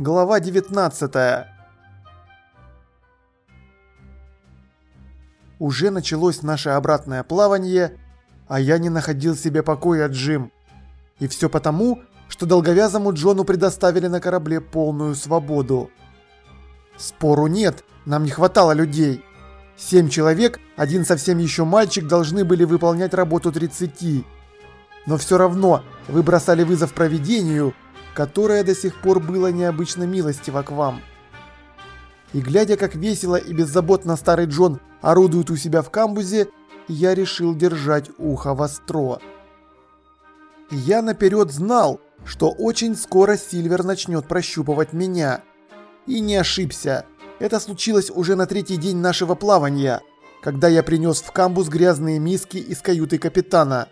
Глава 19 Уже началось наше обратное плавание, а я не находил себе покоя, Джим. И все потому, что долговязому Джону предоставили на корабле полную свободу. Спору нет, нам не хватало людей. Семь человек, один совсем еще мальчик, должны были выполнять работу 30. Но все равно вы бросали вызов проведению, которое до сих пор было необычно милостиво к вам. И глядя, как весело и беззаботно старый Джон орудует у себя в камбузе, я решил держать ухо востро. Я наперед знал, что очень скоро Сильвер начнет прощупывать меня. И не ошибся. Это случилось уже на третий день нашего плавания, когда я принес в камбуз грязные миски из каюты капитана.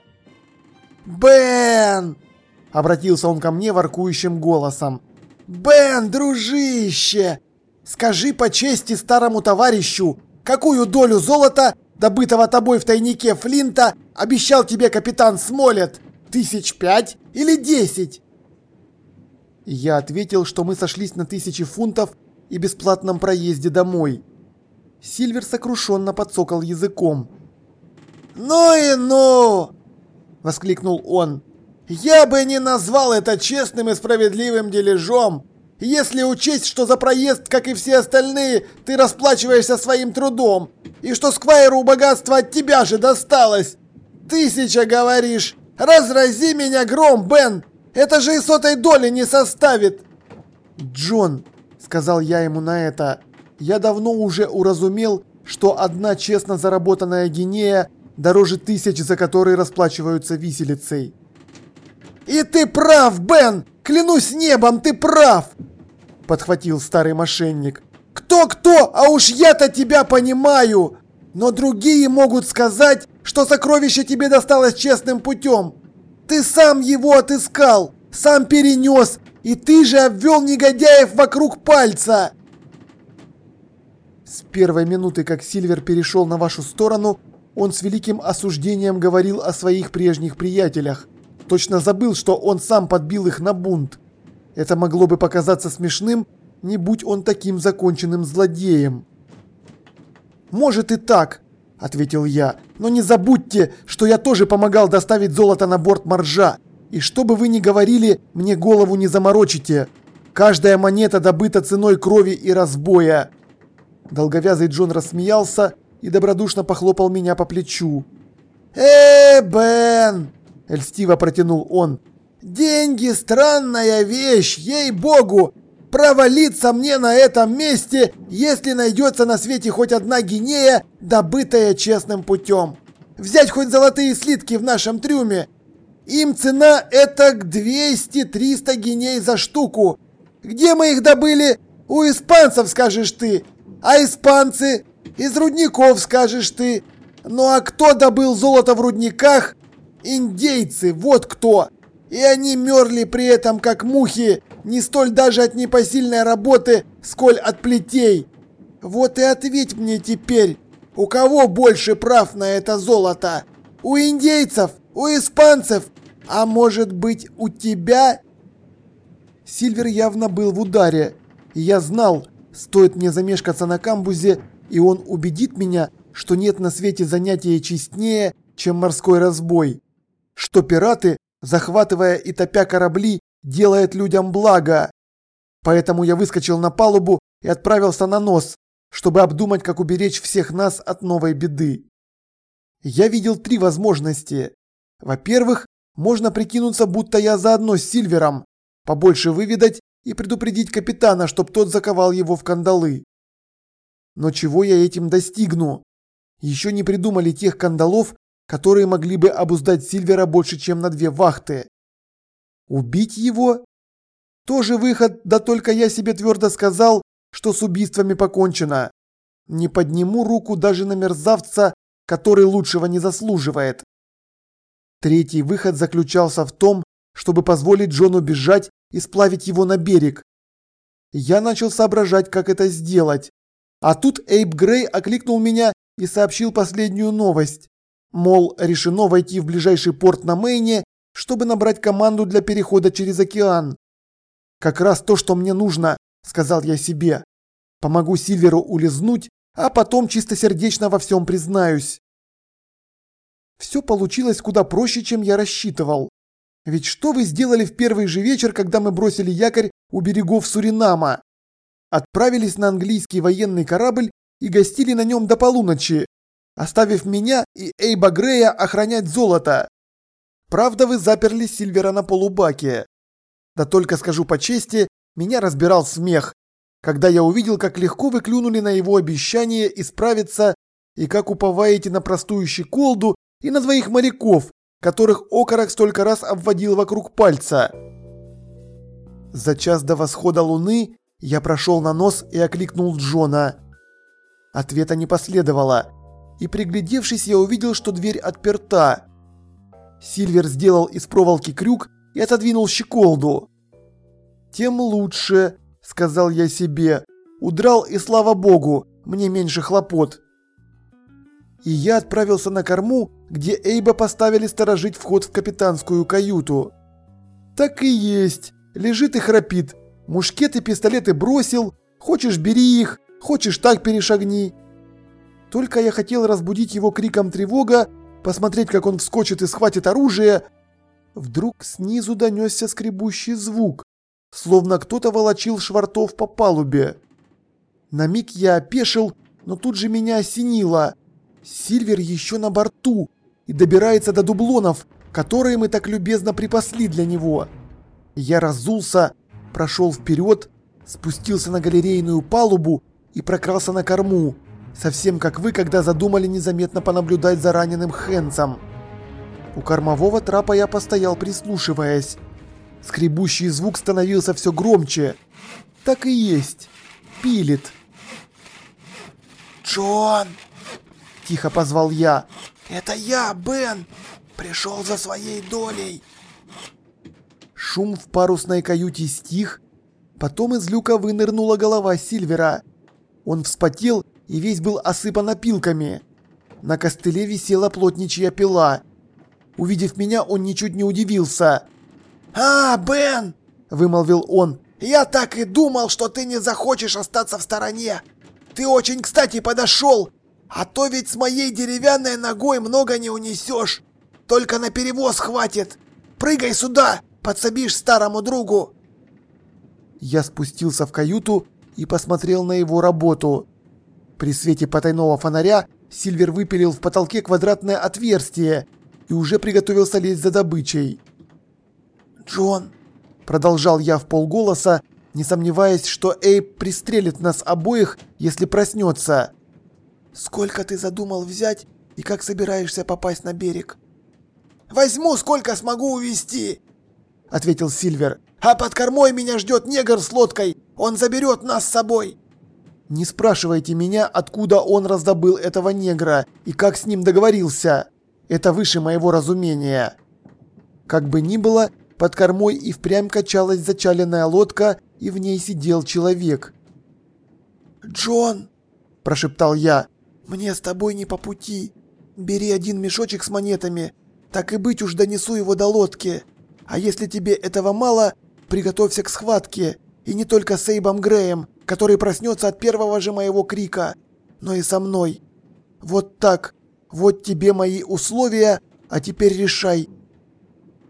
«Бен!» – обратился он ко мне воркующим голосом. «Бен, дружище! Скажи по чести старому товарищу, какую долю золота, добытого тобой в тайнике Флинта, обещал тебе капитан Смолет? Тысяч пять или десять?» Я ответил, что мы сошлись на тысячи фунтов и бесплатном проезде домой. Сильвер сокрушенно подсокал языком. «Ну и ну!» – воскликнул он. «Я бы не назвал это честным и справедливым дележом, если учесть, что за проезд, как и все остальные, ты расплачиваешься своим трудом, и что Сквайру богатство от тебя же досталось. Тысяча, говоришь? Разрази меня гром, Бен! Это же и сотой доли не составит!» «Джон», — сказал я ему на это, — «я давно уже уразумел, что одна честно заработанная гинея дороже тысяч, за которые расплачиваются виселицей». «И ты прав, Бен! Клянусь небом, ты прав!» Подхватил старый мошенник. «Кто-кто, а уж я-то тебя понимаю! Но другие могут сказать, что сокровище тебе досталось честным путем. Ты сам его отыскал, сам перенес, и ты же обвел негодяев вокруг пальца!» С первой минуты, как Сильвер перешел на вашу сторону, он с великим осуждением говорил о своих прежних приятелях. Точно забыл, что он сам подбил их на бунт. Это могло бы показаться смешным, не будь он таким законченным злодеем. «Может и так», – ответил я, – «но не забудьте, что я тоже помогал доставить золото на борт моржа. И что бы вы ни говорили, мне голову не заморочите. Каждая монета добыта ценой крови и разбоя». Долговязый Джон рассмеялся и добродушно похлопал меня по плечу. «Э, Бен!» – льстиво протянул он. «Деньги – странная вещь, ей-богу! Провалиться мне на этом месте, если найдется на свете хоть одна гинея, добытая честным путем. Взять хоть золотые слитки в нашем трюме. Им цена это к 200-300 гиней за штуку. Где мы их добыли? У испанцев, скажешь ты. А испанцы? Из рудников, скажешь ты. Ну а кто добыл золото в рудниках? Индейцы, вот кто! И они мерли при этом как мухи, не столь даже от непосильной работы, сколь от плетей. Вот и ответь мне теперь, у кого больше прав на это золото? У индейцев? У испанцев? А может быть у тебя? Сильвер явно был в ударе, и я знал, стоит мне замешкаться на камбузе, и он убедит меня, что нет на свете занятия честнее, чем морской разбой что пираты, захватывая и топя корабли, делают людям благо. Поэтому я выскочил на палубу и отправился на нос, чтобы обдумать, как уберечь всех нас от новой беды. Я видел три возможности. Во-первых, можно прикинуться, будто я заодно с Сильвером, побольше выведать и предупредить капитана, чтоб тот заковал его в кандалы. Но чего я этим достигну? Еще не придумали тех кандалов, которые могли бы обуздать Сильвера больше, чем на две вахты. Убить его? Тоже выход, да только я себе твердо сказал, что с убийствами покончено. Не подниму руку даже на мерзавца, который лучшего не заслуживает. Третий выход заключался в том, чтобы позволить Джону бежать и сплавить его на берег. Я начал соображать, как это сделать. А тут Эйб Грей окликнул меня и сообщил последнюю новость. Мол, решено войти в ближайший порт на Мэйне, чтобы набрать команду для перехода через океан. Как раз то, что мне нужно, сказал я себе. Помогу Сильверу улизнуть, а потом чистосердечно во всем признаюсь. Все получилось куда проще, чем я рассчитывал. Ведь что вы сделали в первый же вечер, когда мы бросили якорь у берегов Суринама? Отправились на английский военный корабль и гостили на нем до полуночи, оставив меня и Эйба Грея охранять золото. Правда, вы заперли Сильвера на полубаке. Да только скажу по чести, меня разбирал смех, когда я увидел, как легко вы клюнули на его обещание исправиться и как уповаете на простую щеколду и на двоих моряков, которых окорок столько раз обводил вокруг пальца. За час до восхода луны я прошел на нос и окликнул Джона. Ответа не последовало, и приглядевшись, я увидел, что дверь отперта. Сильвер сделал из проволоки крюк и отодвинул щеколду. «Тем лучше», — сказал я себе. «Удрал, и слава богу, мне меньше хлопот». И я отправился на корму, где Эйба поставили сторожить вход в капитанскую каюту. Так и есть, лежит и храпит. Мушкет и пистолеты бросил, хочешь бери их, хочешь так перешагни. Только я хотел разбудить его криком тревога, посмотреть, как он вскочит и схватит оружие. Вдруг снизу донесся скребущий звук, словно кто-то волочил швартов по палубе. На миг я опешил, но тут же меня осенило. Сильвер еще на борту и добирается до дублонов, которые мы так любезно припасли для него. Я разулся, прошел вперед, спустился на галерейную палубу и прокрался на корму. Совсем как вы, когда задумали незаметно понаблюдать за раненым Хэнсом. У кормового трапа я постоял, прислушиваясь. Скребущий звук становился все громче. Так и есть. Пилит. «Джон!» – тихо позвал я. «Это я, Бен! Пришел за своей долей!» Шум в парусной каюте стих. Потом из люка вынырнула голова Сильвера. Он вспотел и весь был осыпан опилками. На костыле висела плотничья пила. Увидев меня, он ничуть не удивился. «А, Бен!» – вымолвил он. «Я так и думал, что ты не захочешь остаться в стороне. Ты очень кстати подошел, а то ведь с моей деревянной ногой много не унесешь. Только на перевоз хватит. Прыгай сюда, подсобишь старому другу». Я спустился в каюту и посмотрел на его работу. При свете потайного фонаря Сильвер выпилил в потолке квадратное отверстие и уже приготовился лезть за добычей. «Джон!» – продолжал я в полголоса, не сомневаясь, что Эйб пристрелит нас обоих, если проснется. «Сколько ты задумал взять и как собираешься попасть на берег?» «Возьму, сколько смогу увезти!» – ответил Сильвер. «А под кормой меня ждет негр с лодкой, он заберет нас с собой!» Не спрашивайте меня, откуда он раздобыл этого негра и как с ним договорился. Это выше моего разумения. Как бы ни было, под кормой и впрямь качалась зачаленная лодка, и в ней сидел человек. «Джон!» – прошептал я. «Мне с тобой не по пути. Бери один мешочек с монетами. Так и быть уж донесу его до лодки. А если тебе этого мало, приготовься к схватке. И не только с Эйбом Греем, который проснется от первого же моего крика, но и со мной. Вот так. Вот тебе мои условия, а теперь решай.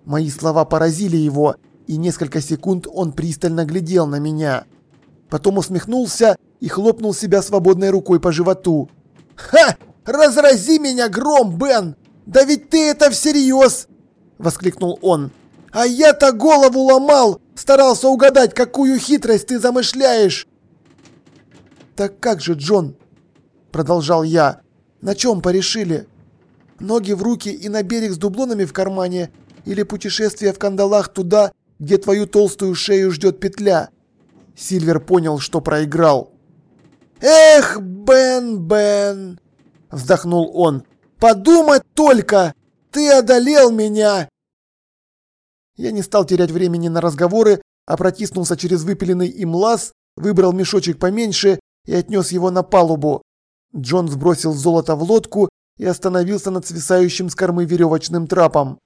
Мои слова поразили его, и несколько секунд он пристально глядел на меня. Потом усмехнулся и хлопнул себя свободной рукой по животу. «Ха! Разрази меня гром, Бен! Да ведь ты это всерьез!» Воскликнул он. «А я-то голову ломал! Старался угадать, какую хитрость ты замышляешь!» «Так как же, Джон?» Продолжал я. «На чем порешили? Ноги в руки и на берег с дублонами в кармане или путешествие в кандалах туда, где твою толстую шею ждет петля?» Сильвер понял, что проиграл. «Эх, Бен, Бен!» Вздохнул он. «Подумать только! Ты одолел меня!» Я не стал терять времени на разговоры, а протиснулся через выпиленный им лаз, выбрал мешочек поменьше и отнес его на палубу. Джон сбросил золото в лодку и остановился над свисающим с кормы веревочным трапом.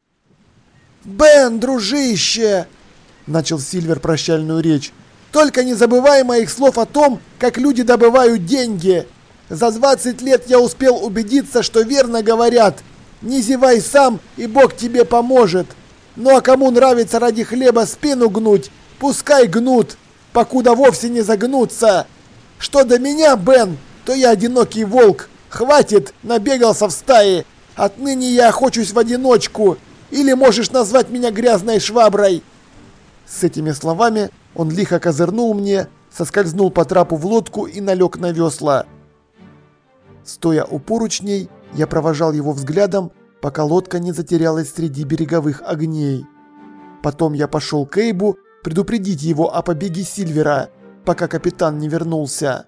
«Бен, дружище!» – начал Сильвер прощальную речь. «Только не забывай моих слов о том, как люди добывают деньги. За 20 лет я успел убедиться, что верно говорят. Не зевай сам, и Бог тебе поможет. Ну а кому нравится ради хлеба спину гнуть, пускай гнут, покуда вовсе не загнутся. Что до меня, Бен, то я одинокий волк. Хватит, набегался в стае. Отныне я охочусь в одиночку. Или можешь назвать меня грязной шваброй. С этими словами он лихо козырнул мне, соскользнул по трапу в лодку и налег на весла. Стоя у поручней, я провожал его взглядом, пока лодка не затерялась среди береговых огней. Потом я пошел к Эйбу предупредить его о побеге Сильвера, пока капитан не вернулся.